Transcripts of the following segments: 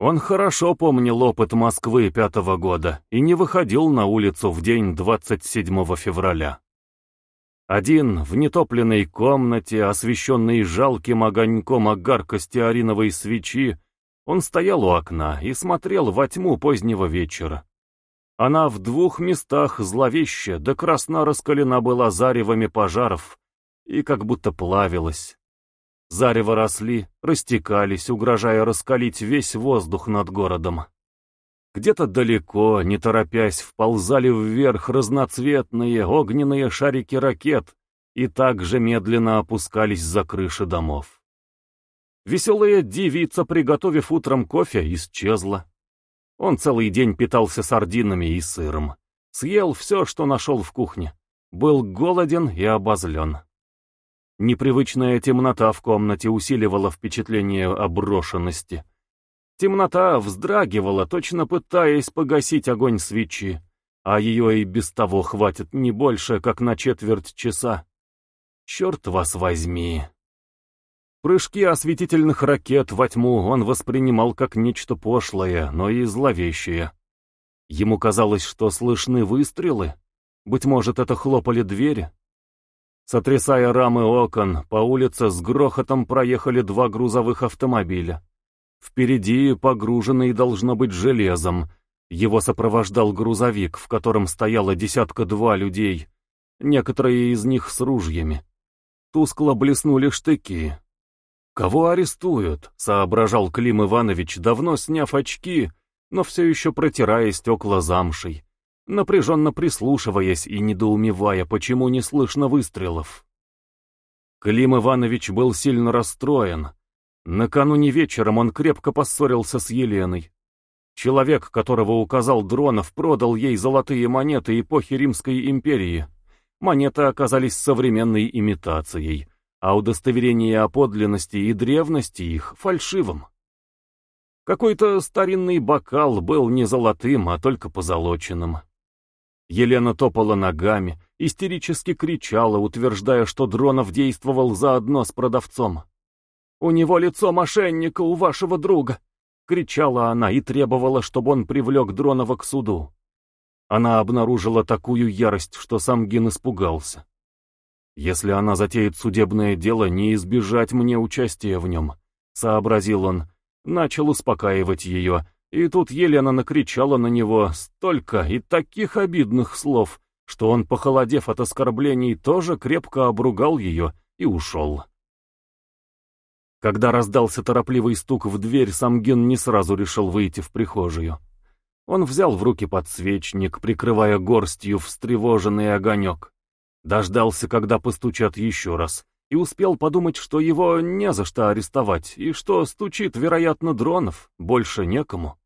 Он хорошо помнил опыт Москвы пятого года и не выходил на улицу в день 27 февраля. Один в нетопленной комнате, освещенной жалким огоньком огарка стеариновой свечи, он стоял у окна и смотрел во тьму позднего вечера. Она в двух местах зловеще да красно раскалена была заревами пожаров и как будто плавилась. Зарево росли, растекались, угрожая раскалить весь воздух над городом. Где-то далеко, не торопясь, вползали вверх разноцветные огненные шарики ракет и также медленно опускались за крыши домов. Веселая девица, приготовив утром кофе, исчезла. Он целый день питался сардинами и сыром. Съел все, что нашел в кухне. Был голоден и обозлен. Непривычная темнота в комнате усиливала впечатление оброшенности. Темнота вздрагивала, точно пытаясь погасить огонь свечи, а ее и без того хватит не больше, как на четверть часа. Черт вас возьми! Прыжки осветительных ракет во тьму он воспринимал как нечто пошлое, но и зловещее. Ему казалось, что слышны выстрелы. Быть может, это хлопали двери. Сотрясая рамы окон, по улице с грохотом проехали два грузовых автомобиля. Впереди, погруженный должно быть железом, его сопровождал грузовик, в котором стояло десятка-два людей, некоторые из них с ружьями. Тускло блеснули штыки. «Кого арестуют?» — соображал Клим Иванович, давно сняв очки, но все еще протирая стекла замшей, напряженно прислушиваясь и недоумевая, почему не слышно выстрелов. Клим Иванович был сильно расстроен. Накануне вечером он крепко поссорился с Еленой. Человек, которого указал Дронов, продал ей золотые монеты эпохи Римской империи. Монеты оказались современной имитацией, а удостоверение о подлинности и древности их — фальшивым. Какой-то старинный бокал был не золотым, а только позолоченным. Елена топала ногами, истерически кричала, утверждая, что Дронов действовал заодно с продавцом. «У него лицо мошенника, у вашего друга!» — кричала она и требовала, чтобы он привлек Дронова к суду. Она обнаружила такую ярость, что сам Гин испугался. «Если она затеет судебное дело, не избежать мне участия в нем», — сообразил он, начал успокаивать ее, и тут Елена накричала на него столько и таких обидных слов, что он, похолодев от оскорблений, тоже крепко обругал ее и ушел. Когда раздался торопливый стук в дверь, Самгин не сразу решил выйти в прихожую. Он взял в руки подсвечник, прикрывая горстью встревоженный огонек. Дождался, когда постучат еще раз, и успел подумать, что его не за что арестовать, и что стучит, вероятно, Дронов, больше некому.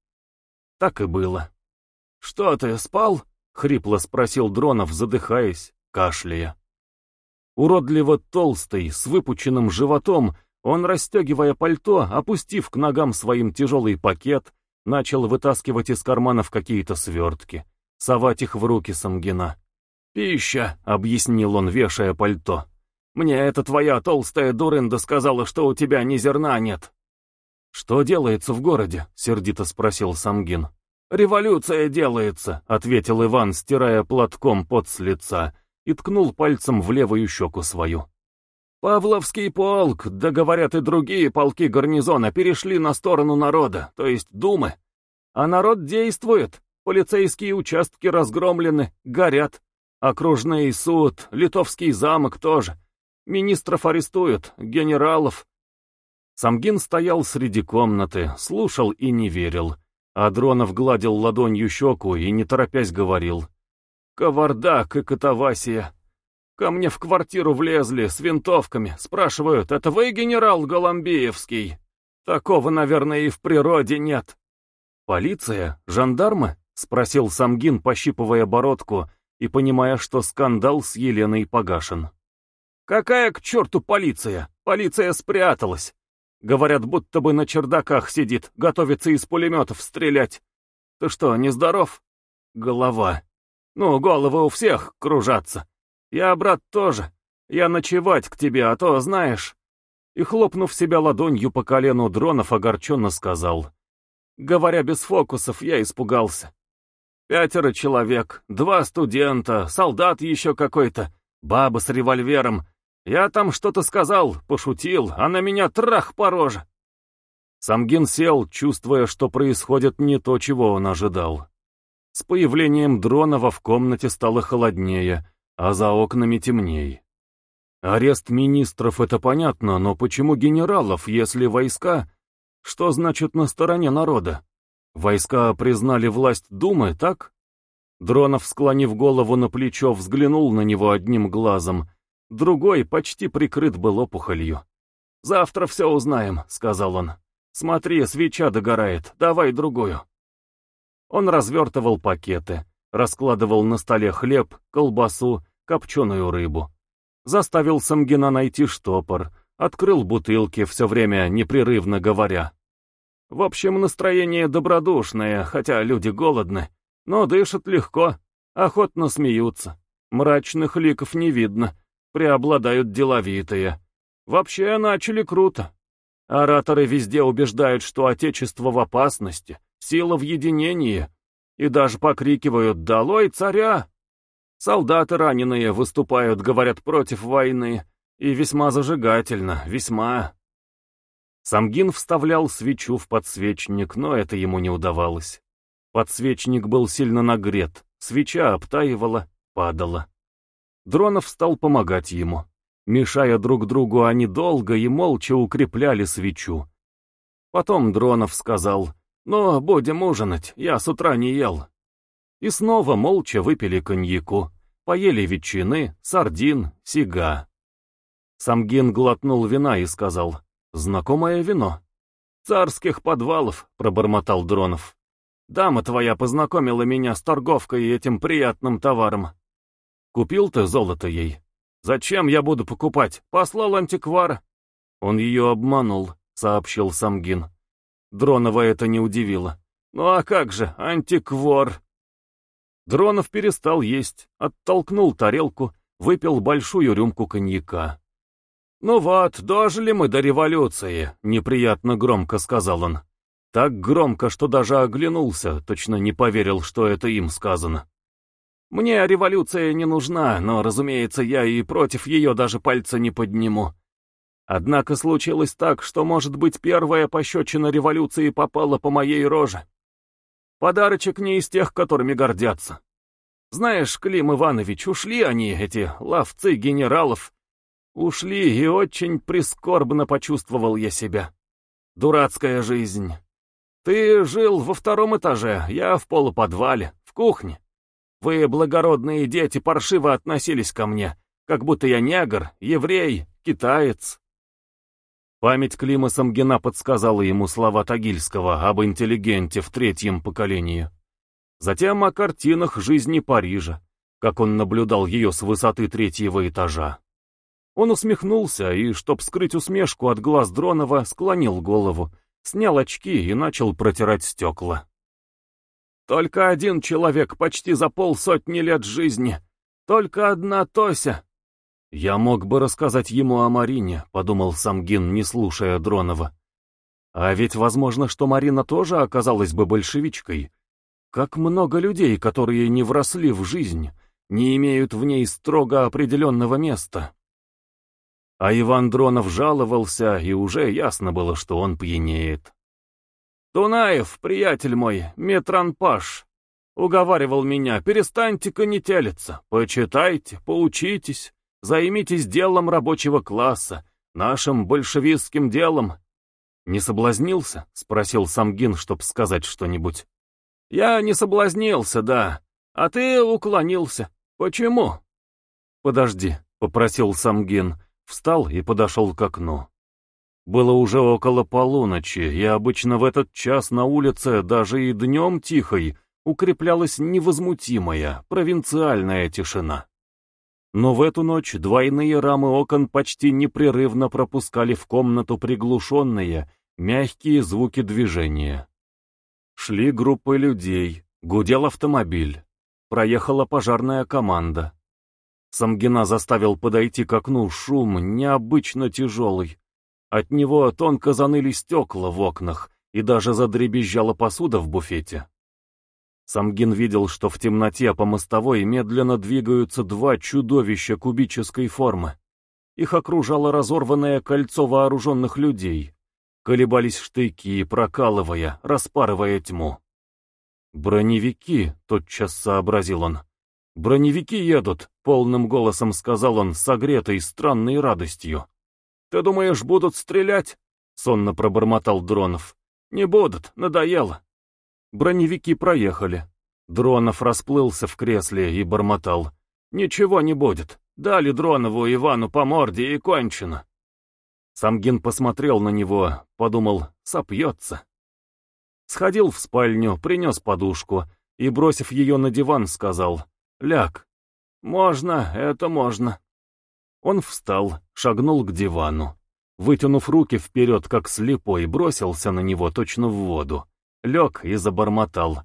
Так и было. «Что ты, спал?» — хрипло спросил Дронов, задыхаясь, кашляя. Уродливо толстый, с выпученным животом, он, расстегивая пальто, опустив к ногам своим тяжелый пакет, начал вытаскивать из карманов какие-то свертки, совать их в руки Самгина. «Пища», — объяснил он, вешая пальто. «Мне эта твоя толстая дурында сказала, что у тебя ни зерна нет». «Что делается в городе?» — сердито спросил Самгин. «Революция делается», — ответил Иван, стирая платком пот с лица, и ткнул пальцем в левую щеку свою. «Павловский полк, да говорят и другие полки гарнизона, перешли на сторону народа, то есть Думы. А народ действует, полицейские участки разгромлены, горят. Окружный суд, Литовский замок тоже. Министров арестуют, генералов, Самгин стоял среди комнаты, слушал и не верил. А Дронов гладил ладонью щеку и, не торопясь, говорил. «Кавардак и катавасия. Ко мне в квартиру влезли с винтовками. Спрашивают, это вы генерал Голомбиевский? Такого, наверное, и в природе нет». «Полиция? Жандармы?» — спросил Самгин, пощипывая бородку и понимая, что скандал с Еленой погашен. «Какая к черту полиция? Полиция спряталась. Говорят, будто бы на чердаках сидит, готовится из пулеметов стрелять. Ты что, нездоров? Голова. Ну, головы у всех кружатся. Я, брат, тоже. Я ночевать к тебе, а то знаешь. И, хлопнув себя ладонью по колену, Дронов огорченно сказал. Говоря без фокусов, я испугался. Пятеро человек, два студента, солдат еще какой-то, баба с револьвером. Я там что-то сказал, пошутил, а на меня трах по роже. Самгин сел, чувствуя, что происходит не то, чего он ожидал. С появлением Дронова в комнате стало холоднее, а за окнами темней. Арест министров — это понятно, но почему генералов, если войска... Что значит на стороне народа? Войска признали власть Думы, так? Дронов, склонив голову на плечо, взглянул на него одним глазом. Другой почти прикрыт был опухолью. «Завтра все узнаем», — сказал он. «Смотри, свеча догорает, давай другую». Он развертывал пакеты, раскладывал на столе хлеб, колбасу, копченую рыбу. Заставил Самгина найти штопор, открыл бутылки, все время непрерывно говоря. В общем, настроение добродушное, хотя люди голодны, но дышат легко, охотно смеются. Мрачных ликов не видно, преобладают деловитые. Вообще начали круто. Ораторы везде убеждают, что Отечество в опасности, сила в единении, и даже покрикивают «Долой царя!». Солдаты раненые выступают, говорят, против войны, и весьма зажигательно, весьма. Самгин вставлял свечу в подсвечник, но это ему не удавалось. Подсвечник был сильно нагрет, свеча обтаивала, падала. Дронов стал помогать ему. Мешая друг другу, они долго и молча укрепляли свечу. Потом Дронов сказал, «Ну, будем ужинать, я с утра не ел». И снова молча выпили коньяку, поели ветчины, сардин, сига. Самгин глотнул вина и сказал, Знакомое вино. Царских подвалов, пробормотал Дронов. Дама твоя познакомила меня с торговкой и этим приятным товаром. Купил ты золото ей? Зачем я буду покупать? Послал антиквара. Он ее обманул, сообщил Самгин. Дронова это не удивило. Ну а как же, антиквор? Дронов перестал есть, оттолкнул тарелку, выпил большую рюмку коньяка. «Ну вот, дожили мы до революции», — неприятно громко сказал он. Так громко, что даже оглянулся, точно не поверил, что это им сказано. «Мне революция не нужна, но, разумеется, я и против ее даже пальца не подниму. Однако случилось так, что, может быть, первая пощечина революции попала по моей роже. Подарочек не из тех, которыми гордятся. Знаешь, Клим Иванович, ушли они, эти ловцы генералов, Ушли, и очень прискорбно почувствовал я себя. Дурацкая жизнь. Ты жил во втором этаже, я в полуподвале, в кухне. Вы, благородные дети, паршиво относились ко мне, как будто я негр, еврей, китаец. Память Клима Самгина подсказала ему слова Тагильского об интеллигенте в третьем поколении. Затем о картинах жизни Парижа, как он наблюдал ее с высоты третьего этажа. Он усмехнулся и, чтоб скрыть усмешку от глаз Дронова, склонил голову, снял очки и начал протирать стекла. «Только один человек почти за полсотни лет жизни. Только одна Тося». «Я мог бы рассказать ему о Марине», — подумал Самгин, не слушая Дронова. «А ведь возможно, что Марина тоже оказалась бы большевичкой. Как много людей, которые не вросли в жизнь, не имеют в ней строго определенного места». А Иван Дронов жаловался, и уже ясно было, что он пьянеет. «Тунаев, приятель мой, метранпаш, уговаривал меня, перестаньте-ка почитайте, поучитесь, займитесь делом рабочего класса, нашим большевистским делом». «Не соблазнился?» — спросил Самгин, чтоб сказать что-нибудь. «Я не соблазнился, да. А ты уклонился. Почему?» «Подожди», — попросил Самгин, Встал и подошел к окну. Было уже около полуночи, и обычно в этот час на улице, даже и днем тихой, укреплялась невозмутимая, провинциальная тишина. Но в эту ночь двойные рамы окон почти непрерывно пропускали в комнату приглушенные, мягкие звуки движения. Шли группы людей, гудел автомобиль, проехала пожарная команда. Самгина заставил подойти к окну шум необычно тяжелый. От него тонко заныли стекла в окнах, и даже задребезжала посуда в буфете. Самгин видел, что в темноте по мостовой медленно двигаются два чудовища кубической формы. Их окружало разорванное кольцо вооруженных людей. Колебались штыки, прокалывая, распарывая тьму. «Броневики», — тотчас сообразил он. «Броневики едут», — полным голосом сказал он, согретой странной радостью. «Ты думаешь, будут стрелять?» — сонно пробормотал Дронов. «Не будут, надоело». Броневики проехали. Дронов расплылся в кресле и бормотал. «Ничего не будет. Дали Дронову Ивану по морде и кончено». Самгин посмотрел на него, подумал, сопьется. Сходил в спальню, принес подушку и, бросив ее на диван, сказал «Ляг». «Можно, это можно». Он встал, шагнул к дивану. Вытянув руки вперед, как слепой, бросился на него точно в воду лег и забормотал.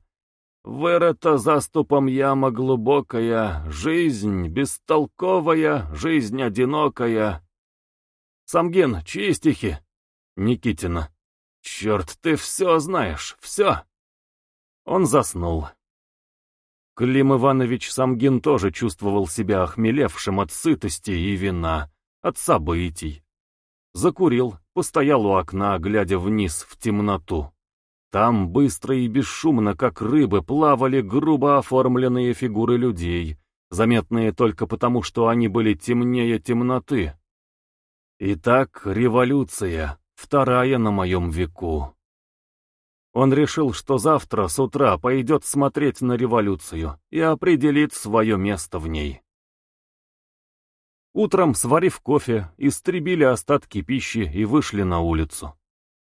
«Вырыта заступом яма глубокая, жизнь бестолковая, жизнь одинокая». «Самгин, чьи стихи?» «Никитина». «Черт, ты все знаешь, все!» Он заснул. Клим Иванович Самгин тоже чувствовал себя охмелевшим от сытости и вина, от событий. Закурил, постоял у окна, глядя вниз в темноту. Там быстро и бесшумно, как рыбы, плавали грубо оформленные фигуры людей, заметные только потому, что они были темнее темноты. Итак, революция, вторая на моем веку. Он решил, что завтра с утра пойдет смотреть на революцию и определит свое место в ней. Утром, сварив кофе, истребили остатки пищи и вышли на улицу.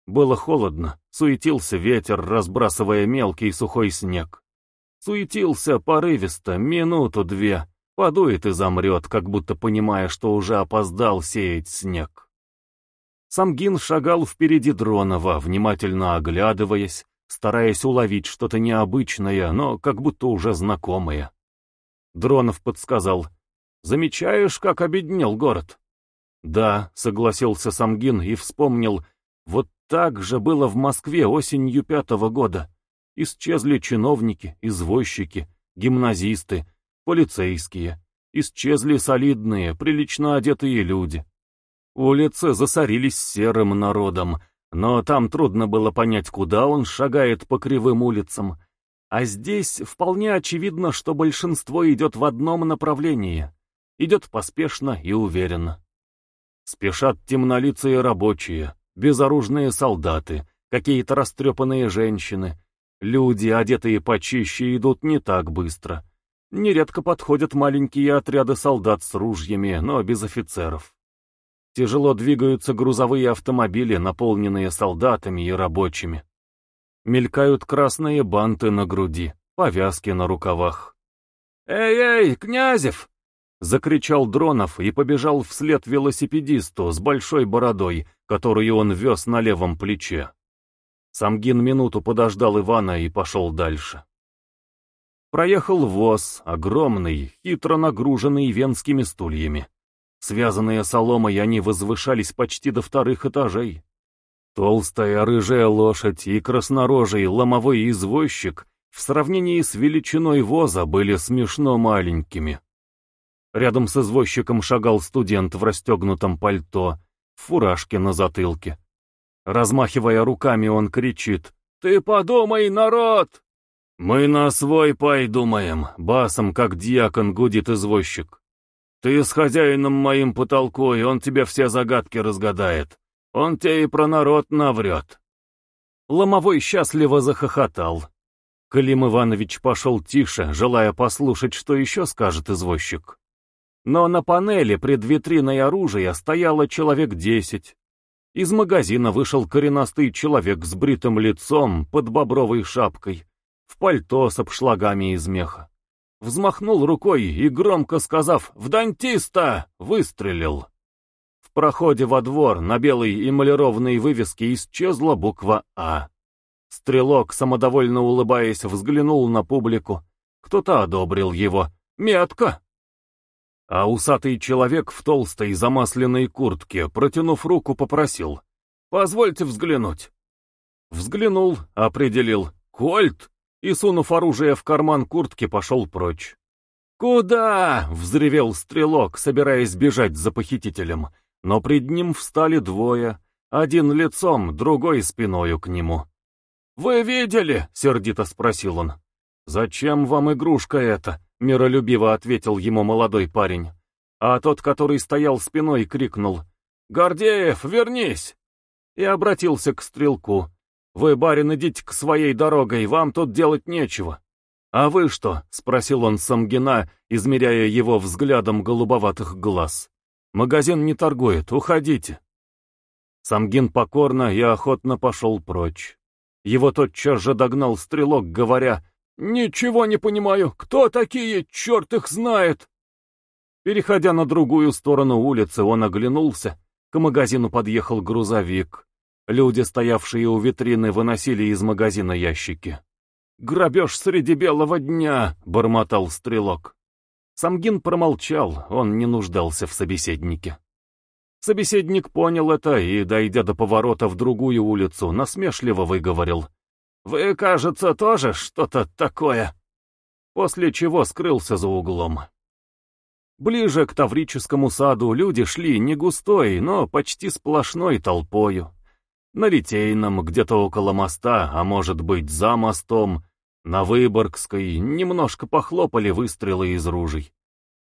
Было холодно, суетился ветер, разбрасывая мелкий сухой снег. Суетился порывисто, минуту-две, подует и замрет, как будто понимая, что уже опоздал сеять снег. Самгин шагал впереди Дронова, внимательно оглядываясь, стараясь уловить что-то необычное, но как будто уже знакомое. Дронов подсказал, «Замечаешь, как обеднел город?» «Да», — согласился Самгин и вспомнил, вот так же было в Москве осенью пятого года. Исчезли чиновники, извозчики, гимназисты, полицейские. Исчезли солидные, прилично одетые люди. Улицы засорились серым народом, но там трудно было понять, куда он шагает по кривым улицам. А здесь вполне очевидно, что большинство идет в одном направлении. Идет поспешно и уверенно. Спешат темнолицые рабочие, безоружные солдаты, какие-то растрепанные женщины. Люди, одетые почище, идут не так быстро. Нередко подходят маленькие отряды солдат с ружьями, но без офицеров. Тяжело двигаются грузовые автомобили, наполненные солдатами и рабочими. Мелькают красные банты на груди, повязки на рукавах. «Эй-эй, Князев!» — закричал Дронов и побежал вслед велосипедисту с большой бородой, которую он вез на левом плече. Самгин минуту подождал Ивана и пошел дальше. Проехал воз, огромный, хитро нагруженный венскими стульями. Связанные соломой, они возвышались почти до вторых этажей. Толстая рыжая лошадь и краснорожий ломовой извозчик в сравнении с величиной воза были смешно маленькими. Рядом с извозчиком шагал студент в расстегнутом пальто, в фуражке на затылке. Размахивая руками, он кричит «Ты подумай, народ!» «Мы на свой пай думаем», — басом, как дьякон, гудит извозчик. «Ты с хозяином моим потолкуй, он тебе все загадки разгадает. Он тебе и про народ наврет». Ломовой счастливо захохотал. Клим Иванович пошел тише, желая послушать, что еще скажет извозчик. Но на панели пред витриной оружия стояло человек десять. Из магазина вышел коренастый человек с бритым лицом под бобровой шапкой, в пальто с обшлагами из меха. Взмахнул рукой и, громко сказав «В дантиста!» выстрелил. В проходе во двор на белой эмалированной вывеске исчезла буква «А». Стрелок, самодовольно улыбаясь, взглянул на публику. Кто-то одобрил его. «Метко!» А усатый человек в толстой замасленной куртке, протянув руку, попросил. «Позвольте взглянуть». Взглянул, определил «Кольт!» И, сунув оружие в карман куртки, пошел прочь. «Куда?» — взревел стрелок, собираясь бежать за похитителем, но пред ним встали двое, один лицом, другой спиною к нему. «Вы видели?» — сердито спросил он. «Зачем вам игрушка эта?» — миролюбиво ответил ему молодой парень. А тот, который стоял спиной, крикнул «Гордеев, вернись!» и обратился к стрелку. «Вы, барин, идите к своей дорогой, вам тут делать нечего». «А вы что?» — спросил он Самгина, измеряя его взглядом голубоватых глаз. «Магазин не торгует, уходите». Самгин покорно и охотно пошел прочь. Его тотчас же догнал стрелок, говоря, «Ничего не понимаю, кто такие, черт их знает!» Переходя на другую сторону улицы, он оглянулся. К магазину подъехал грузовик. Люди, стоявшие у витрины, выносили из магазина ящики. «Грабеж среди белого дня!» — бормотал стрелок. Самгин промолчал, он не нуждался в собеседнике. Собеседник понял это и, дойдя до поворота в другую улицу, насмешливо выговорил. «Вы, кажется, тоже что-то такое!» После чего скрылся за углом. Ближе к Таврическому саду люди шли не густой, но почти сплошной толпою. На Литейном, где-то около моста, а может быть за мостом, на Выборгской немножко похлопали выстрелы из ружей.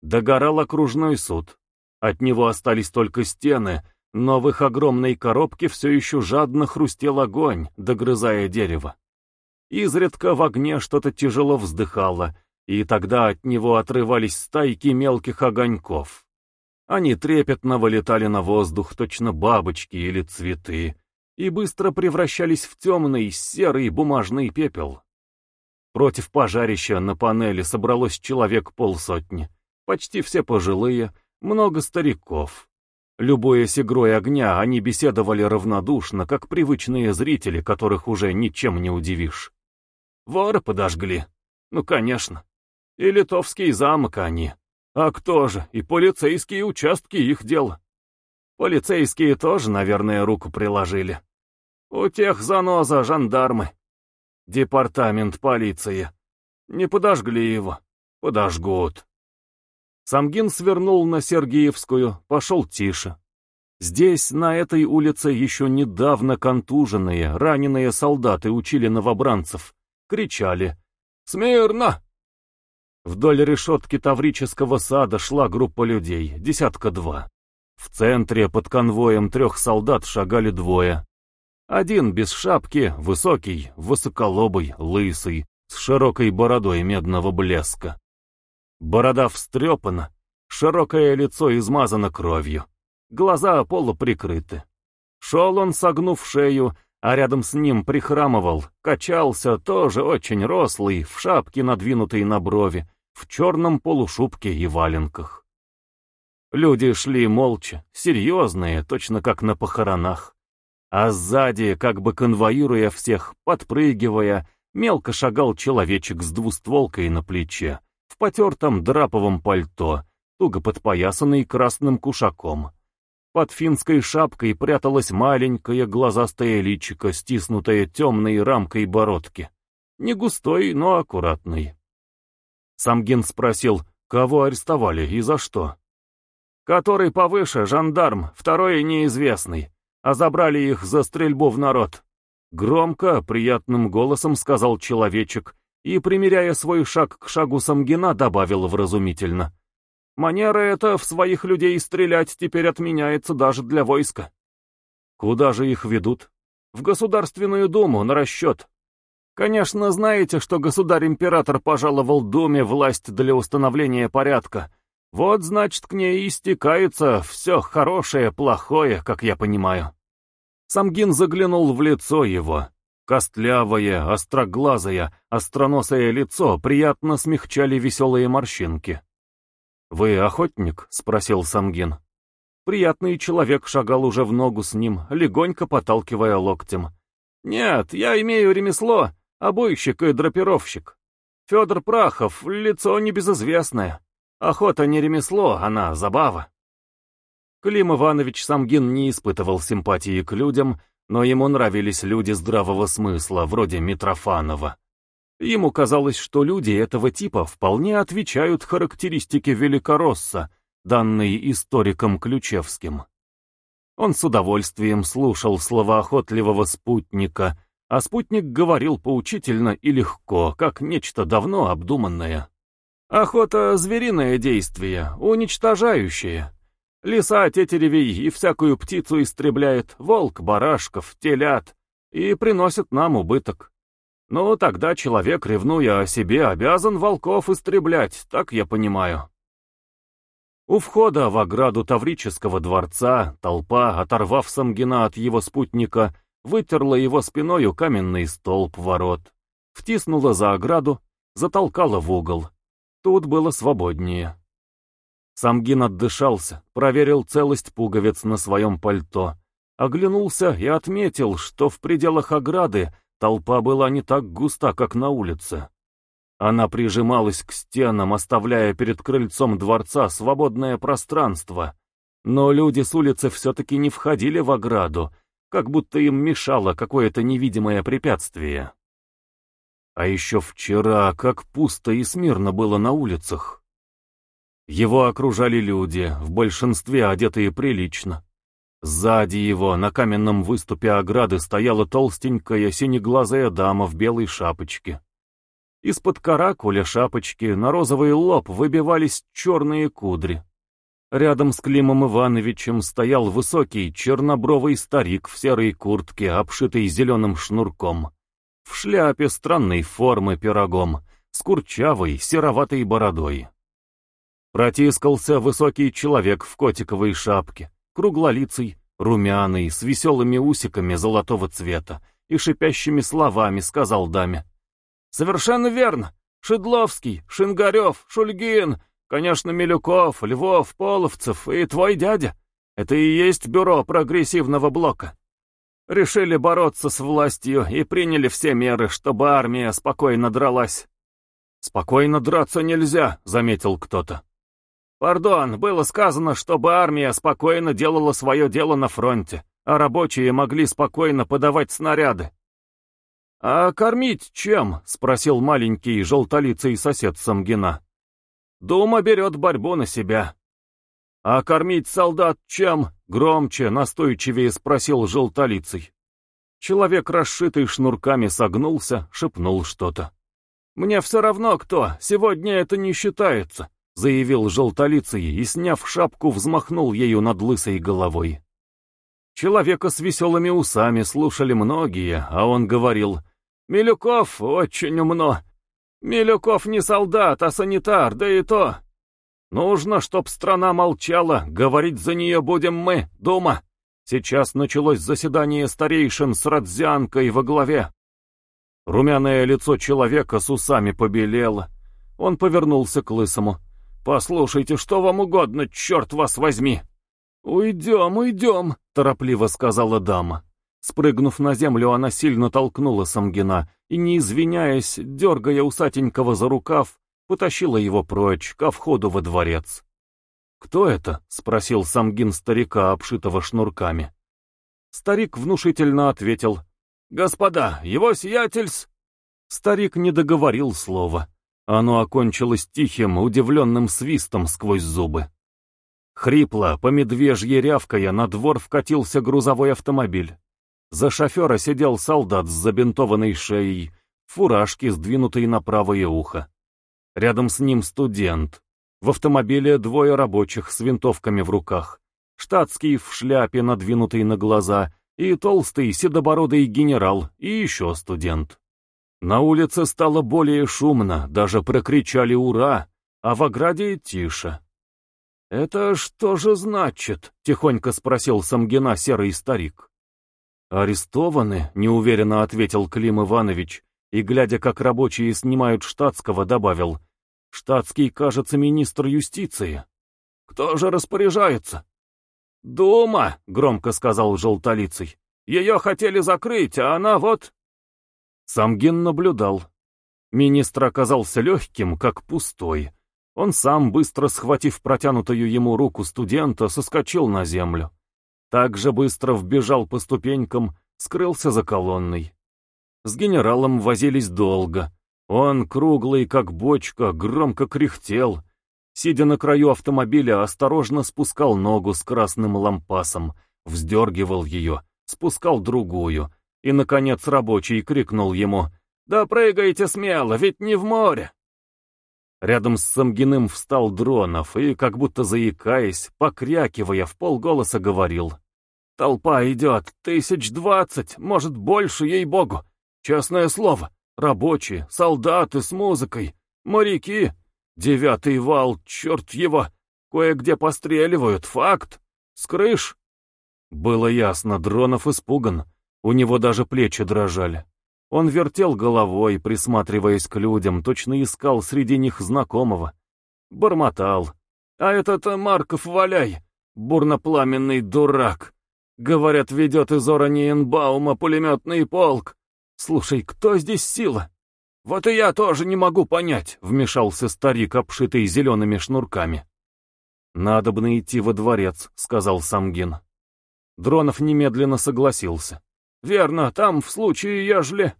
Догорал окружной суд. От него остались только стены, но в их огромной коробке все еще жадно хрустел огонь, догрызая дерево. Изредка в огне что-то тяжело вздыхало — и тогда от него отрывались стайки мелких огоньков. Они трепетно вылетали на воздух, точно бабочки или цветы, и быстро превращались в темный серый бумажный пепел. Против пожарища на панели собралось человек полсотни, почти все пожилые, много стариков. Любуясь игрой огня, они беседовали равнодушно, как привычные зрители, которых уже ничем не удивишь. Вора подожгли? Ну, конечно. И литовский замок они. А кто же? И полицейские участки их дело. Полицейские тоже, наверное, руку приложили. У тех заноза жандармы. Департамент полиции. Не подожгли его. Подожгут. Самгин свернул на Сергеевскую, пошел тише. Здесь, на этой улице, еще недавно контуженные, раненые солдаты учили новобранцев. Кричали «Смирно! Вдоль решетки Таврического сада шла группа людей, десятка два. В центре под конвоем трех солдат шагали двое. Один без шапки, высокий, высоколобый, лысый, с широкой бородой медного блеска. Борода встрепана, широкое лицо измазано кровью, глаза полуприкрыты. Шел он, согнув шею, а рядом с ним прихрамывал, качался, тоже очень рослый, в шапке, надвинутой на брови, в черном полушубке и валенках. Люди шли молча, серьезные, точно как на похоронах. А сзади, как бы конвоируя всех, подпрыгивая, мелко шагал человечек с двустволкой на плече, в потертом драповом пальто, туго подпоясанный красным кушаком. Под финской шапкой пряталась маленькая глазастая личико, стиснутая темной рамкой бородки. Не густой, но аккуратный. Самгин спросил, кого арестовали и за что. Который повыше, жандарм, второй неизвестный, а забрали их за стрельбу в народ. Громко, приятным голосом сказал человечек и, примеряя свой шаг к шагу Самгина, добавил вразумительно. Манера эта в своих людей стрелять теперь отменяется даже для войска. Куда же их ведут? В Государственную Думу на расчет. Конечно, знаете, что государь-император пожаловал Думе власть для установления порядка. Вот, значит, к ней истекается все хорошее, плохое, как я понимаю. Самгин заглянул в лицо его. Костлявое, остроглазое, остроносое лицо приятно смягчали веселые морщинки. «Вы охотник?» — спросил Самгин. Приятный человек шагал уже в ногу с ним, легонько поталкивая локтем. «Нет, я имею ремесло, обойщик и драпировщик. Федор Прахов, лицо небезызвестное. Охота не ремесло, она забава. Клим Иванович Самгин не испытывал симпатии к людям, Но ему нравились люди здравого смысла, вроде Митрофанова. Ему казалось, что люди этого типа вполне отвечают характеристике Великоросса, данной историком Ключевским. Он с удовольствием слушал словоохотливого спутника, а спутник говорил поучительно и легко, как нечто давно обдуманное. Охота — звериное действие, уничтожающее. Лиса тетеревей и всякую птицу истребляет, волк, барашков, телят, и приносит нам убыток. Ну, тогда человек, ревнуя о себе, обязан волков истреблять, так я понимаю. У входа в ограду Таврического дворца толпа, оторвав Самгина от его спутника, вытерла его спиною каменный столб ворот, втиснула за ограду, затолкала в угол. Тут было свободнее. Самгин отдышался, проверил целость пуговиц на своем пальто, оглянулся и отметил, что в пределах ограды толпа была не так густа, как на улице. Она прижималась к стенам, оставляя перед крыльцом дворца свободное пространство, но люди с улицы все-таки не входили в ограду, как будто им мешало какое-то невидимое препятствие. А еще вчера как пусто и смирно было на улицах. Его окружали люди, в большинстве одетые прилично. Сзади его, на каменном выступе ограды, стояла толстенькая синеглазая дама в белой шапочке. Из-под каракуля шапочки на розовый лоб выбивались черные кудри. Рядом с Климом Ивановичем стоял высокий чернобровый старик в серой куртке, обшитой зеленым шнурком в шляпе странной формы пирогом, с курчавой, сероватой бородой. Протискался высокий человек в котиковой шапке, круглолицый, румяный, с веселыми усиками золотого цвета и шипящими словами сказал даме. «Совершенно верно! Шедловский, Шингарев, Шульгин, конечно, Милюков, Львов, Половцев и твой дядя. Это и есть бюро прогрессивного блока. Решили бороться с властью и приняли все меры, чтобы армия спокойно дралась. «Спокойно драться нельзя», — заметил кто-то. «Пардон, было сказано, чтобы армия спокойно делала свое дело на фронте, а рабочие могли спокойно подавать снаряды». «А кормить чем?» — спросил маленький желтолицый сосед Самгина. «Дума берет борьбу на себя». «А кормить солдат чем?» Громче, настойчивее спросил желтолицый. Человек, расшитый шнурками, согнулся, шепнул что-то. «Мне все равно кто, сегодня это не считается», — заявил желтолицый и, сняв шапку, взмахнул ею над лысой головой. Человека с веселыми усами слушали многие, а он говорил, «Милюков очень умно. Милюков не солдат, а санитар, да и то. Нужно, чтоб страна молчала, говорить за нее будем мы, Дума. Сейчас началось заседание старейшин с Радзянкой во главе. Румяное лицо человека с усами побелело. Он повернулся к Лысому. «Послушайте, что вам угодно, черт вас возьми!» «Уйдем, уйдем!» — торопливо сказала дама. Спрыгнув на землю, она сильно толкнула Самгина и, не извиняясь, дергая усатенького за рукав, потащила его прочь, ко входу во дворец. «Кто это?» — спросил Самгин старика, обшитого шнурками. Старик внушительно ответил. «Господа, его сиятельс...» Старик не договорил слова. Оно окончилось тихим, удивленным свистом сквозь зубы. Хрипло, по медвежье рявкая, на двор вкатился грузовой автомобиль. За шофера сидел солдат с забинтованной шеей, фуражки, сдвинутой на правое ухо. Рядом с ним студент. В автомобиле двое рабочих с винтовками в руках. Штатский в шляпе, надвинутый на глаза, и толстый седобородый генерал, и еще студент. На улице стало более шумно, даже прокричали «Ура!», а в ограде тише. «Это что же значит?» — тихонько спросил Самгина серый старик. «Арестованы?» — неуверенно ответил Клим Иванович, и, глядя, как рабочие снимают штатского, добавил, «Штатский, кажется, министр юстиции. Кто же распоряжается?» «Дума», — громко сказал желтолицый. «Ее хотели закрыть, а она вот...» Самгин наблюдал. Министр оказался легким, как пустой. Он сам, быстро схватив протянутую ему руку студента, соскочил на землю. Так же быстро вбежал по ступенькам, скрылся за колонной. С генералом возились долго. Он, круглый как бочка, громко кряхтел. Сидя на краю автомобиля, осторожно спускал ногу с красным лампасом, вздергивал ее, спускал другую, и, наконец, рабочий крикнул ему «Да прыгайте смело, ведь не в море!» Рядом с Самгиным встал Дронов и, как будто заикаясь, покрякивая, в полголоса говорил «Толпа идет, тысяч двадцать, может, больше, ей-богу! Честное слово, рабочие, солдаты с музыкой, моряки, девятый вал, черт его, кое-где постреливают, факт, с крыш!» Было ясно, Дронов испуган, у него даже плечи дрожали. Он вертел головой, присматриваясь к людям, точно искал среди них знакомого. Бормотал. «А этот Марков Валяй, бурнопламенный дурак. Говорят, ведет из Ораниенбаума пулеметный полк. Слушай, кто здесь сила?» «Вот и я тоже не могу понять», — вмешался старик, обшитый зелеными шнурками. «Надобно идти во дворец», — сказал Самгин. Дронов немедленно согласился. «Верно, там, в случае, ежели...»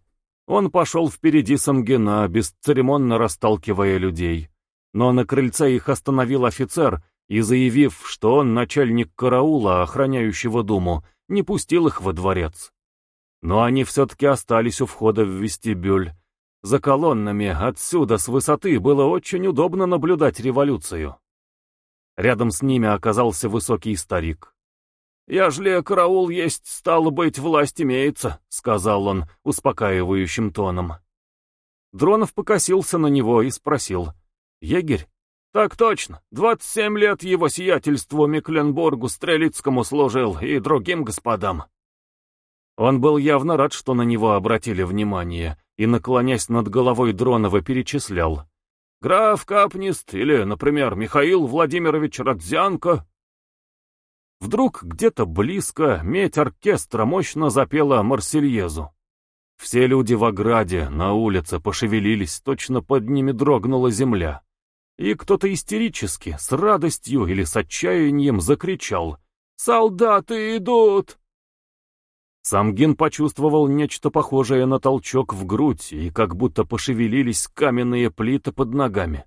Он пошел впереди Самгина, бесцеремонно расталкивая людей. Но на крыльце их остановил офицер и, заявив, что он начальник караула, охраняющего Думу, не пустил их во дворец. Но они все-таки остались у входа в вестибюль. За колоннами отсюда, с высоты, было очень удобно наблюдать революцию. Рядом с ними оказался высокий старик. «Ежели караул есть, стало быть, власть имеется», — сказал он успокаивающим тоном. Дронов покосился на него и спросил. «Егерь?» «Так точно. Двадцать семь лет его сиятельству Мекленбургу Стрелицкому служил и другим господам». Он был явно рад, что на него обратили внимание, и, наклонясь над головой Дронова, перечислял. «Граф Капнист или, например, Михаил Владимирович Родзянко, Вдруг где-то близко медь оркестра мощно запела Марсельезу. Все люди в ограде, на улице пошевелились, точно под ними дрогнула земля. И кто-то истерически, с радостью или с отчаянием закричал «Солдаты идут!». Самгин почувствовал нечто похожее на толчок в грудь, и как будто пошевелились каменные плиты под ногами.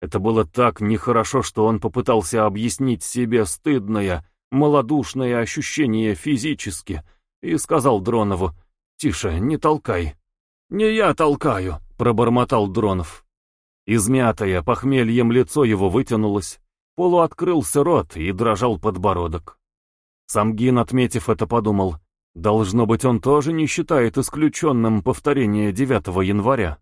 Это было так нехорошо, что он попытался объяснить себе стыдное, малодушное ощущение физически, и сказал Дронову, «Тише, не толкай». «Не я толкаю», — пробормотал Дронов. Измятое похмельем лицо его вытянулось, полуоткрылся рот и дрожал подбородок. Самгин, отметив это, подумал, должно быть, он тоже не считает исключенным повторение 9 января.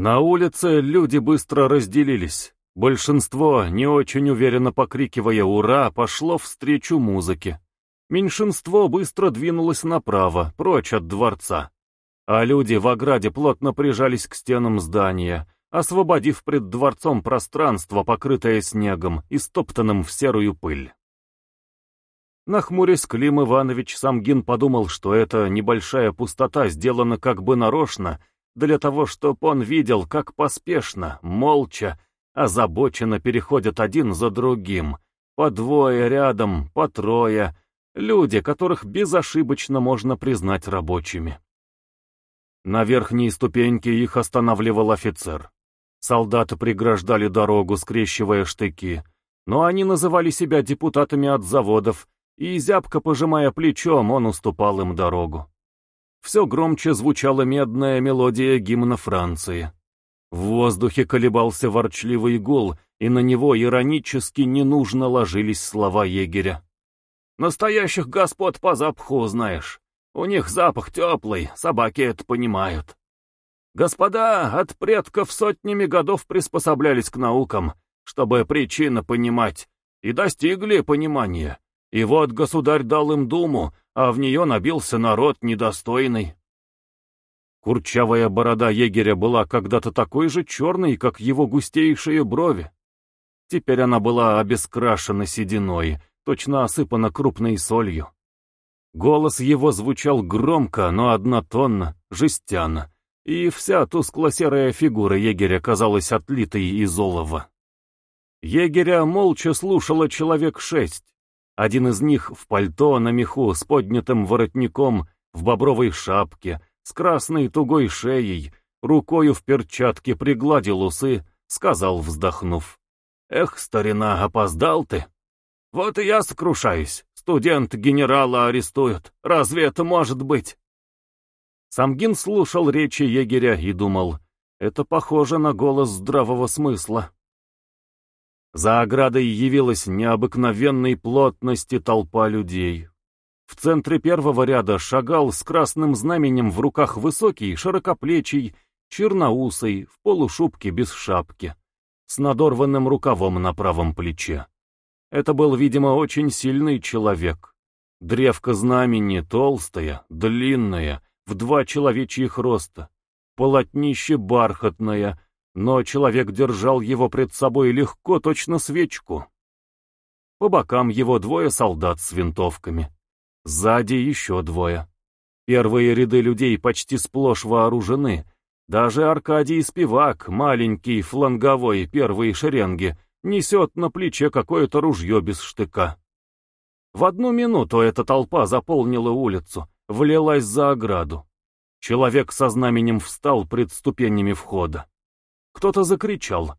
На улице люди быстро разделились. Большинство, не очень уверенно покрикивая «Ура!», пошло встречу музыке. Меньшинство быстро двинулось направо, прочь от дворца. А люди в ограде плотно прижались к стенам здания, освободив пред дворцом пространство, покрытое снегом и стоптанным в серую пыль. Нахмурясь, Клим Иванович Самгин подумал, что эта небольшая пустота сделана как бы нарочно, для того, чтобы он видел, как поспешно, молча, озабоченно переходят один за другим, по двое рядом, по трое, люди, которых безошибочно можно признать рабочими. На верхней ступеньке их останавливал офицер. Солдаты преграждали дорогу, скрещивая штыки, но они называли себя депутатами от заводов, и, зябко пожимая плечом, он уступал им дорогу. Все громче звучала медная мелодия гимна Франции. В воздухе колебался ворчливый гул, и на него иронически ненужно ложились слова егеря. «Настоящих господ по запаху узнаешь. У них запах теплый, собаки это понимают. Господа от предков сотнями годов приспособлялись к наукам, чтобы причины понимать, и достигли понимания. И вот государь дал им думу, а в нее набился народ недостойный. Курчавая борода егеря была когда-то такой же черной, как его густейшие брови. Теперь она была обескрашена сединой, точно осыпана крупной солью. Голос его звучал громко, но однотонно, жестяно, и вся тускло-серая фигура егеря казалась отлитой из олова. Егеря молча слушало человек шесть. Один из них в пальто на меху с поднятым воротником, в бобровой шапке, с красной тугой шеей, рукою в перчатке пригладил усы, сказал, вздохнув. «Эх, старина, опоздал ты!» «Вот и я сокрушаюсь. Студент генерала арестуют. Разве это может быть?» Самгин слушал речи егеря и думал, это похоже на голос здравого смысла. За оградой явилась необыкновенной плотности толпа людей. В центре первого ряда шагал с красным знаменем в руках высокий, широкоплечий, черноусый, в полушубке без шапки, с надорванным рукавом на правом плече. Это был, видимо, очень сильный человек. Древко знамени толстое, длинное, в два человечьих роста, полотнище бархатное, но человек держал его пред собой легко, точно свечку. По бокам его двое солдат с винтовками. Сзади еще двое. Первые ряды людей почти сплошь вооружены. Даже Аркадий Спивак, маленький, фланговой, первой шеренги, несет на плече какое-то ружье без штыка. В одну минуту эта толпа заполнила улицу, влилась за ограду. Человек со знаменем встал пред ступенями входа. Кто-то закричал.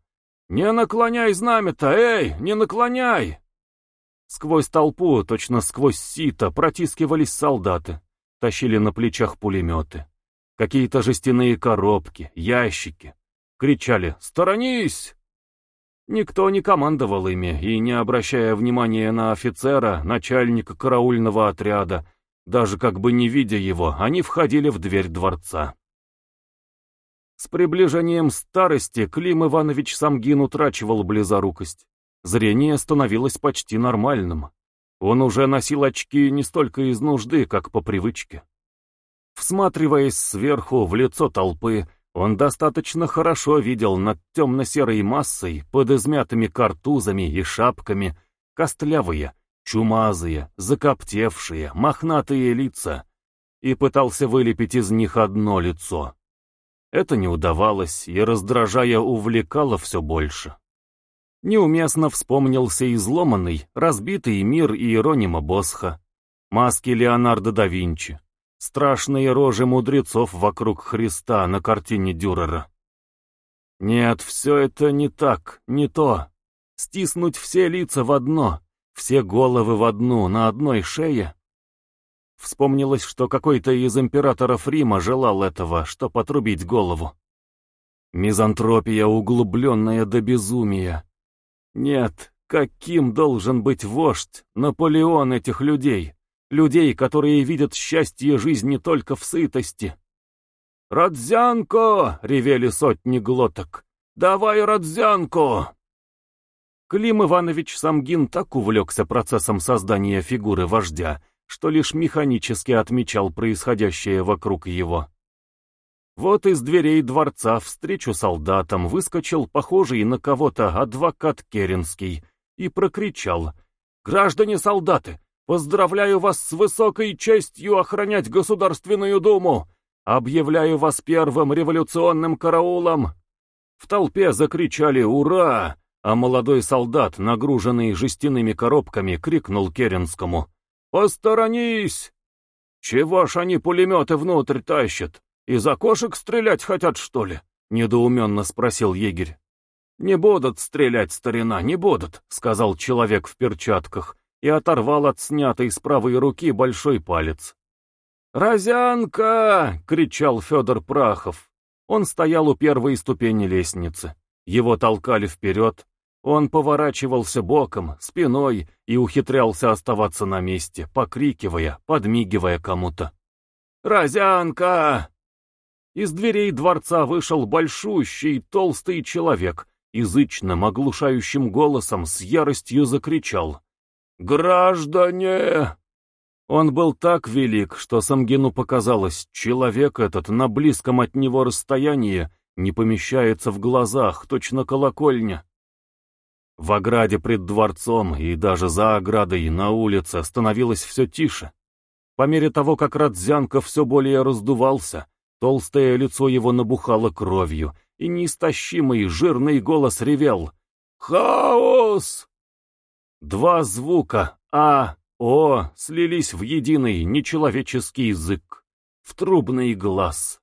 «Не наклоняй знамя-то, эй, не наклоняй!» Сквозь толпу, точно сквозь сито, протискивались солдаты, тащили на плечах пулеметы. Какие-то жестяные коробки, ящики. Кричали «Сторонись!» Никто не командовал ими, и, не обращая внимания на офицера, начальника караульного отряда, даже как бы не видя его, они входили в дверь дворца. С приближением старости Клим Иванович Самгин утрачивал близорукость. Зрение становилось почти нормальным. Он уже носил очки не столько из нужды, как по привычке. Всматриваясь сверху в лицо толпы, он достаточно хорошо видел над темно-серой массой, под измятыми картузами и шапками, костлявые, чумазые, закоптевшие, мохнатые лица, и пытался вылепить из них одно лицо. Это не удавалось, и, раздражая, увлекало все больше. Неуместно вспомнился изломанный, разбитый мир Иеронима Босха, маски Леонардо да Винчи, страшные рожи мудрецов вокруг Христа на картине Дюрера. Нет, все это не так, не то. Стиснуть все лица в одно, все головы в одну, на одной шее. Вспомнилось, что какой-то из императоров Рима желал этого, что потрубить голову. Мизантропия, углубленная до безумия. Нет, каким должен быть вождь, Наполеон этих людей? Людей, которые видят счастье жизни только в сытости. «Родзянко!» — ревели сотни глоток. «Давай Родзянко!» Клим Иванович Самгин так увлекся процессом создания фигуры вождя, что лишь механически отмечал происходящее вокруг его. Вот из дверей дворца встречу солдатам выскочил похожий на кого-то адвокат Керенский и прокричал «Граждане солдаты, Поздравляю вас с высокой честью охранять Государственную Думу! Объявляю вас первым революционным караулом!» В толпе закричали «Ура!», а молодой солдат, нагруженный жестяными коробками, крикнул Керенскому «Посторонись!» «Чего ж они пулеметы внутрь тащат? Из окошек стрелять хотят, что ли?» — недоуменно спросил егерь. «Не будут стрелять, старина, не будут», — сказал человек в перчатках, и оторвал от снятой с правой руки большой палец. «Розянка!» — кричал Федор Прахов. Он стоял у первой ступени лестницы. Его толкали вперед. Он поворачивался боком, спиной и ухитрялся оставаться на месте, покрикивая, подмигивая кому-то. «Розянка!» Из дверей дворца вышел большущий, толстый человек, язычным, оглушающим голосом с яростью закричал. «Граждане!» Он был так велик, что Самгину показалось, человек этот на близком от него расстоянии не помещается в глазах, точно колокольня. В ограде пред дворцом и даже за оградой на улице становилось все тише. По мере того, как Радзянко все более раздувался, толстое лицо его набухало кровью, и неистощимый жирный голос ревел «Хаос!» Два звука, А, О слились в единый нечеловеческий язык, в трубный глаз.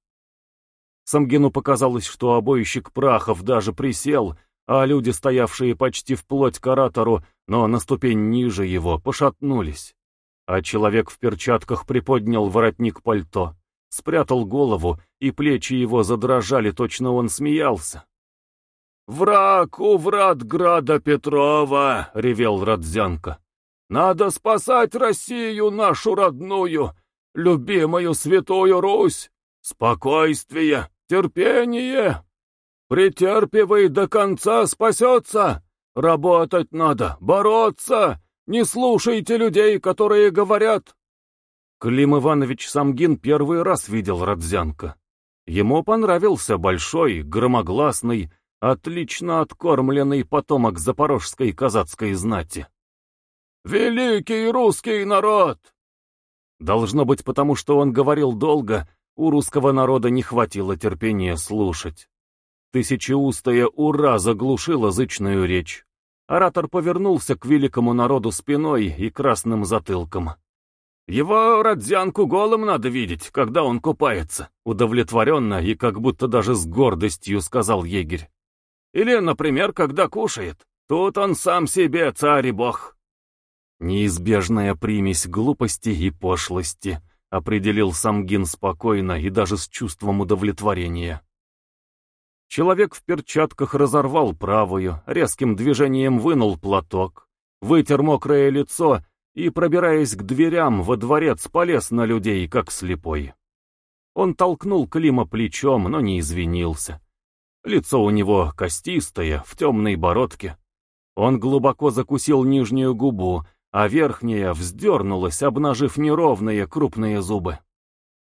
Самгину показалось, что обойщик Прахов даже присел, а люди, стоявшие почти вплоть к оратору, но на ступень ниже его, пошатнулись. А человек в перчатках приподнял воротник пальто, спрятал голову, и плечи его задрожали, точно он смеялся. «Враг у врат града Петрова!» — ревел Родзянко. «Надо спасать Россию нашу родную, любимую святую Русь! Спокойствие, терпение! Претерпевый до конца спасется! Работать надо, бороться! Не слушайте людей, которые говорят!» Клим Иванович Самгин первый раз видел Родзянко. Ему понравился большой, громогласный, Отлично откормленный потомок запорожской казацкой знати. «Великий русский народ!» Должно быть, потому что он говорил долго, у русского народа не хватило терпения слушать. Тысячеустая «Ура» заглушила зычную речь. Оратор повернулся к великому народу спиной и красным затылком. «Его родзянку голым надо видеть, когда он купается», удовлетворенно и как будто даже с гордостью сказал егерь. Или, например, когда кушает. Тут он сам себе царь и бог. Неизбежная примесь глупости и пошлости, определил Самгин спокойно и даже с чувством удовлетворения. Человек в перчатках разорвал правую, резким движением вынул платок, вытер мокрое лицо и, пробираясь к дверям, во дворец полез на людей, как слепой. Он толкнул Клима плечом, но не извинился. Лицо у него костистое, в темной бородке. Он глубоко закусил нижнюю губу, а верхняя вздернулась, обнажив неровные крупные зубы.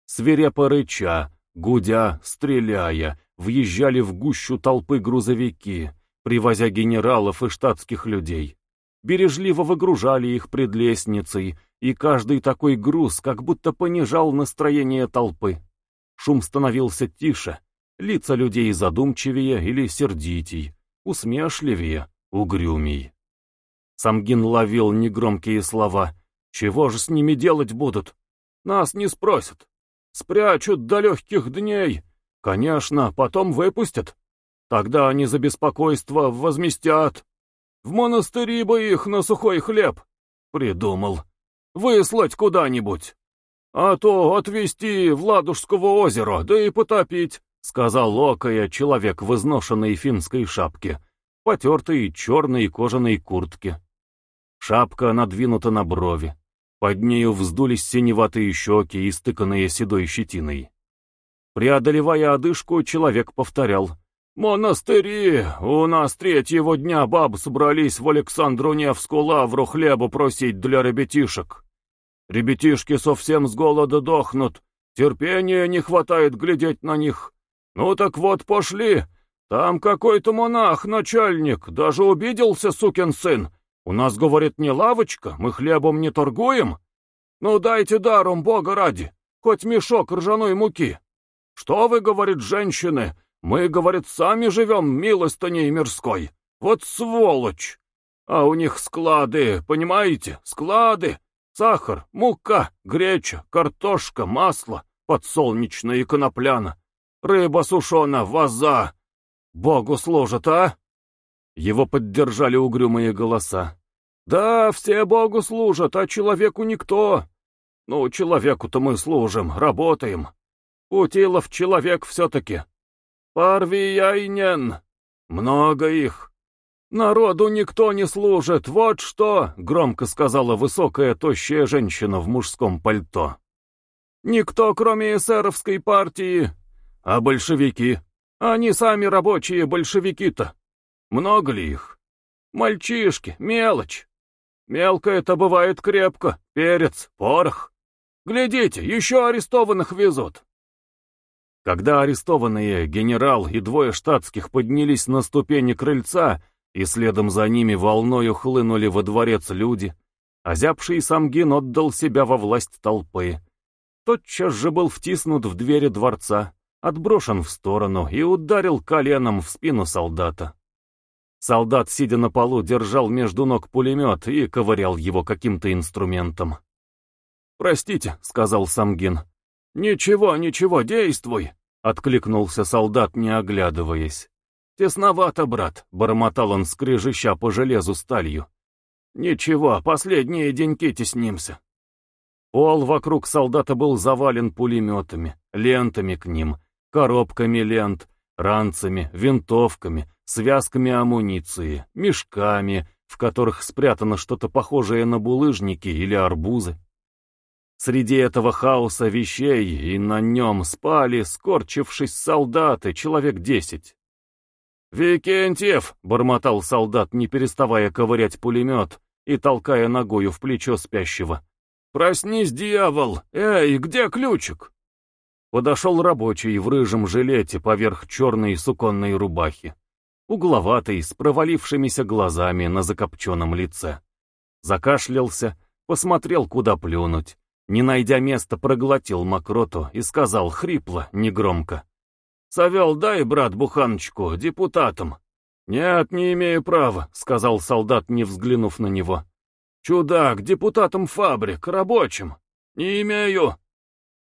Свирепо рыча, гудя, стреляя, въезжали в гущу толпы грузовики, привозя генералов и штатских людей. Бережливо выгружали их пред лестницей, и каждый такой груз как будто понижал настроение толпы. Шум становился тише, Лица людей задумчивее или сердитей, усмешливее, угрюмей. Самгин ловил негромкие слова. «Чего же с ними делать будут? Нас не спросят. Спрячут до легких дней. Конечно, потом выпустят. Тогда они за беспокойство возместят. В монастыри бы их на сухой хлеб. Придумал. Выслать куда-нибудь. А то отвезти в Ладожского озера, да и потопить. — сказал Окая человек в изношенной финской шапке, потертой черной кожаной куртке. Шапка надвинута на брови. Под нею вздулись синеватые щеки, истыканные седой щетиной. Преодолевая одышку, человек повторял. «Монастыри! У нас третьего дня баб собрались в Александру Невскую лавру хлеба просить для ребятишек. Ребятишки совсем с голода дохнут, терпения не хватает глядеть на них». «Ну так вот, пошли. Там какой-то монах, начальник, даже обиделся, сукин сын. У нас, говорит, не лавочка, мы хлебом не торгуем. Ну дайте даром, бога ради, хоть мешок ржаной муки. Что вы, говорит, женщины, мы, говорит, сами живем милостыней мирской. Вот сволочь! А у них склады, понимаете, склады. Сахар, мука, греча, картошка, масло, подсолнечное и конопляно. Рыба сушена, ваза! Богу служат, а?» Его поддержали угрюмые голоса. «Да, все Богу служат, а человеку никто. Ну, человеку-то мы служим, работаем. Путилов человек все-таки. Парвияйнен. Много их. Народу никто не служит, вот что!» — громко сказала высокая тощая женщина в мужском пальто. «Никто, кроме эсеровской партии, а большевики? Они сами рабочие большевики-то. Много ли их? Мальчишки, мелочь. Мелко это бывает крепко. Перец, порох. Глядите, еще арестованных везут. Когда арестованные генерал и двое штатских поднялись на ступени крыльца, и следом за ними волною хлынули во дворец люди, озябший Самгин отдал себя во власть толпы. Тотчас же был втиснут в двери дворца, отброшен в сторону и ударил коленом в спину солдата. Солдат, сидя на полу, держал между ног пулемет и ковырял его каким-то инструментом. «Простите», — сказал Самгин. «Ничего, ничего, действуй», — откликнулся солдат, не оглядываясь. «Тесновато, брат», — бормотал он, скрежеща по железу сталью. «Ничего, последние деньки теснимся». Пол вокруг солдата был завален пулеметами, лентами к ним, коробками лент, ранцами, винтовками, связками амуниции, мешками, в которых спрятано что-то похожее на булыжники или арбузы. Среди этого хаоса вещей и на нем спали, скорчившись солдаты, человек десять. «Викентьев!» — бормотал солдат, не переставая ковырять пулемет и толкая ногою в плечо спящего. «Проснись, дьявол! Эй, где ключик?» Подошел рабочий в рыжем жилете поверх черной суконной рубахи. Угловатый, с провалившимися глазами на закопченном лице. Закашлялся, посмотрел, куда плюнуть. Не найдя места, проглотил мокроту и сказал хрипло, негромко. Савел, дай, брат, буханочку, депутатам. Нет, не имею права, сказал солдат, не взглянув на него. Чудак, депутатам фабрик, рабочим. Не имею.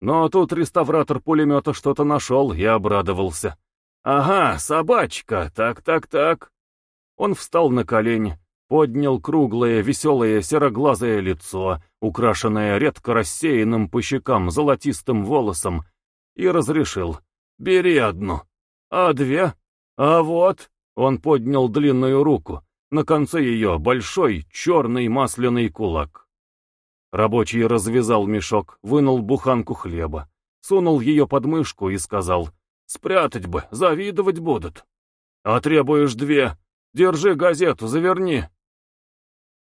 Но тут реставратор пулемета что-то нашел и обрадовался. Ага, собачка, так-так-так. Он встал на колени, поднял круглое, веселое, сероглазое лицо, украшенное редко рассеянным по щекам золотистым волосом, и разрешил. Бери одну. А две? А вот. Он поднял длинную руку. На конце ее большой черный масляный кулак. Рабочий развязал мешок, вынул буханку хлеба, сунул ее под мышку и сказал, «Спрятать бы, завидовать будут». «А требуешь две? Держи газету, заверни».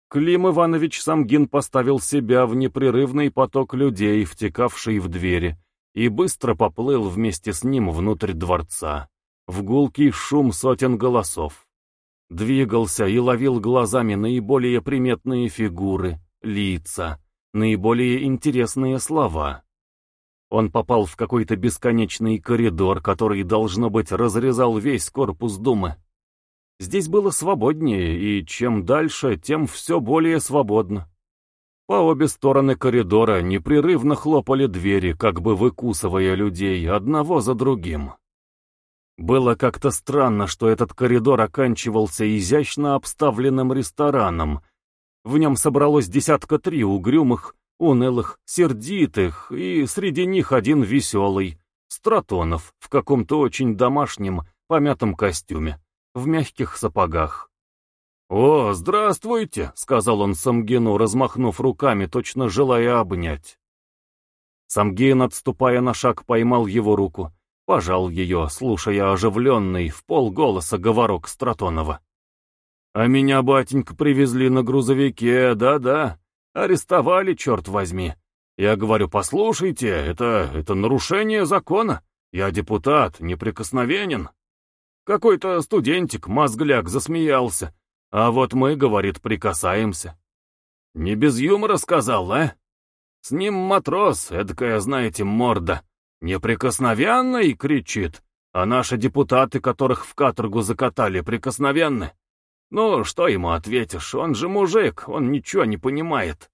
Клим Иванович Самгин поставил себя в непрерывный поток людей, втекавший в двери, и быстро поплыл вместе с ним внутрь дворца, в гулкий шум сотен голосов. Двигался и ловил глазами наиболее приметные фигуры, лица, наиболее интересные слова. Он попал в какой-то бесконечный коридор, который, должно быть, разрезал весь корпус Думы. Здесь было свободнее, и чем дальше, тем все более свободно. По обе стороны коридора непрерывно хлопали двери, как бы выкусывая людей одного за другим. Было как-то странно, что этот коридор оканчивался изящно обставленным рестораном. В нем собралось десятка три угрюмых, унылых, сердитых, и среди них один веселый, Стратонов, в каком-то очень домашнем, помятом костюме, в мягких сапогах. «О, здравствуйте!» — сказал он Самгину, размахнув руками, точно желая обнять. Самгин, отступая на шаг, поймал его руку, пожал ее, слушая оживленный, в полголоса говорок Стратонова. «А меня, батенька, привезли на грузовике, да-да, арестовали, черт возьми. Я говорю, послушайте, это, это нарушение закона, я депутат, неприкосновенен». Какой-то студентик, мозгляк, засмеялся. А вот мы, говорит, прикасаемся. Не без юмора сказал, а? С ним матрос, эдакая, знаете, морда. Неприкосновенный, кричит. А наши депутаты, которых в каторгу закатали, прикосновенны. Ну, что ему ответишь, он же мужик, он ничего не понимает.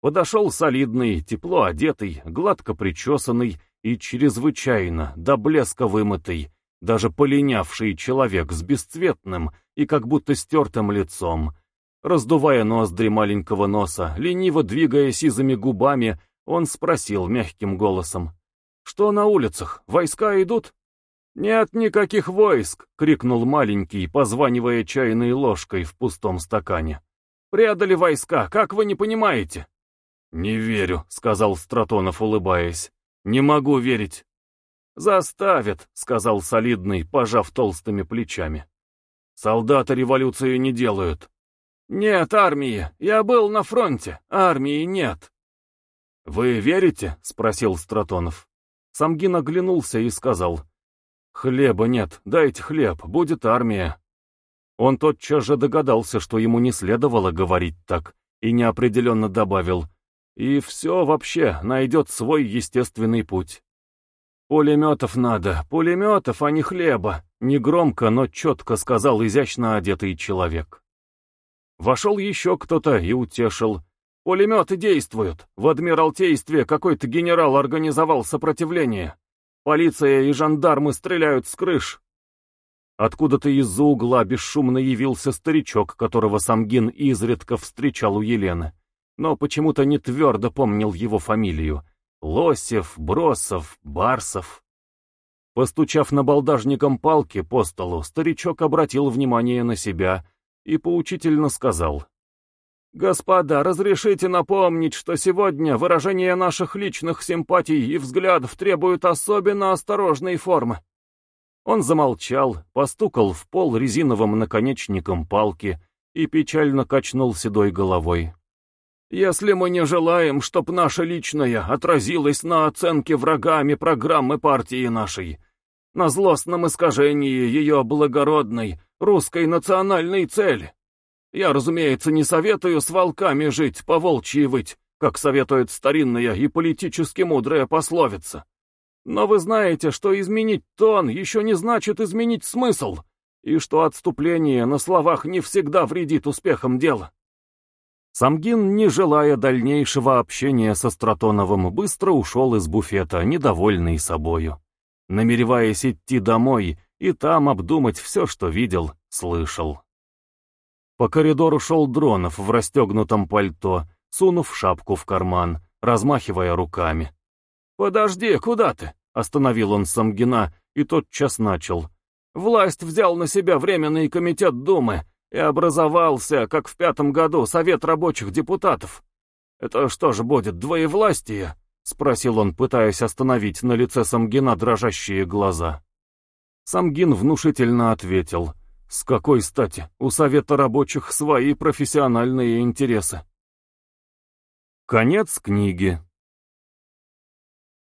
Подошел солидный, тепло одетый, гладко причесанный и чрезвычайно, до блеска вымытый, даже полинявший человек с бесцветным и как будто стертым лицом. Раздувая ноздри маленького носа, лениво двигая сизыми губами, он спросил мягким голосом. «Что на улицах? Войска идут?» «Нет никаких войск!» — крикнул маленький, позванивая чайной ложкой в пустом стакане. «Предали войска, как вы не понимаете?» «Не верю», — сказал Стратонов, улыбаясь. «Не могу верить. «Заставят», — сказал солидный, пожав толстыми плечами. «Солдаты революцию не делают». «Нет армии. Я был на фронте. Армии нет». «Вы верите?» — спросил Стратонов. Самгин оглянулся и сказал. «Хлеба нет. Дайте хлеб. Будет армия». Он тотчас же догадался, что ему не следовало говорить так, и неопределенно добавил. «И все вообще найдет свой естественный путь». «Пулеметов надо, пулеметов, а не хлеба», негромко, но четко сказал изящно одетый человек. Вошел еще кто-то и утешил. Пулеметы действуют. В Адмиралтействе какой-то генерал организовал сопротивление. Полиция и жандармы стреляют с крыш. Откуда-то из-за угла бесшумно явился старичок, которого Самгин изредка встречал у Елены, но почему-то не твердо помнил его фамилию. Лосев, Бросов, Барсов. Постучав на балдажником палки по столу, старичок обратил внимание на себя и поучительно сказал. «Господа, разрешите напомнить, что сегодня выражение наших личных симпатий и взглядов требуют особенно осторожной формы. Он замолчал, постукал в пол резиновым наконечником палки и печально качнул седой головой. «Если мы не желаем, чтоб наше личное отразилось на оценке врагами программы партии нашей, на злостном искажении ее благородной русской национальной цели, я, разумеется, не советую с волками жить, по волчьи выть, как советует старинная и политически мудрая пословица. Но вы знаете, что изменить тон еще не значит изменить смысл, и что отступление на словах не всегда вредит успехам дела. Самгин, не желая дальнейшего общения со Стратоновым, быстро ушел из буфета, недовольный собою, намереваясь идти домой и там обдумать все, что видел, слышал. По коридору шел Дронов в расстегнутом пальто, сунув шапку в карман, размахивая руками. «Подожди, куда ты?» Остановил он Самгина и тотчас начал. Власть взял на себя Временный комитет Думы и образовался, как в пятом году, Совет рабочих депутатов. Это что же будет, двоевластие? Спросил он, пытаясь остановить на лице Самгина дрожащие глаза. Самгин внушительно ответил. С какой стати? У Совета рабочих свои профессиональные интересы. Конец книги.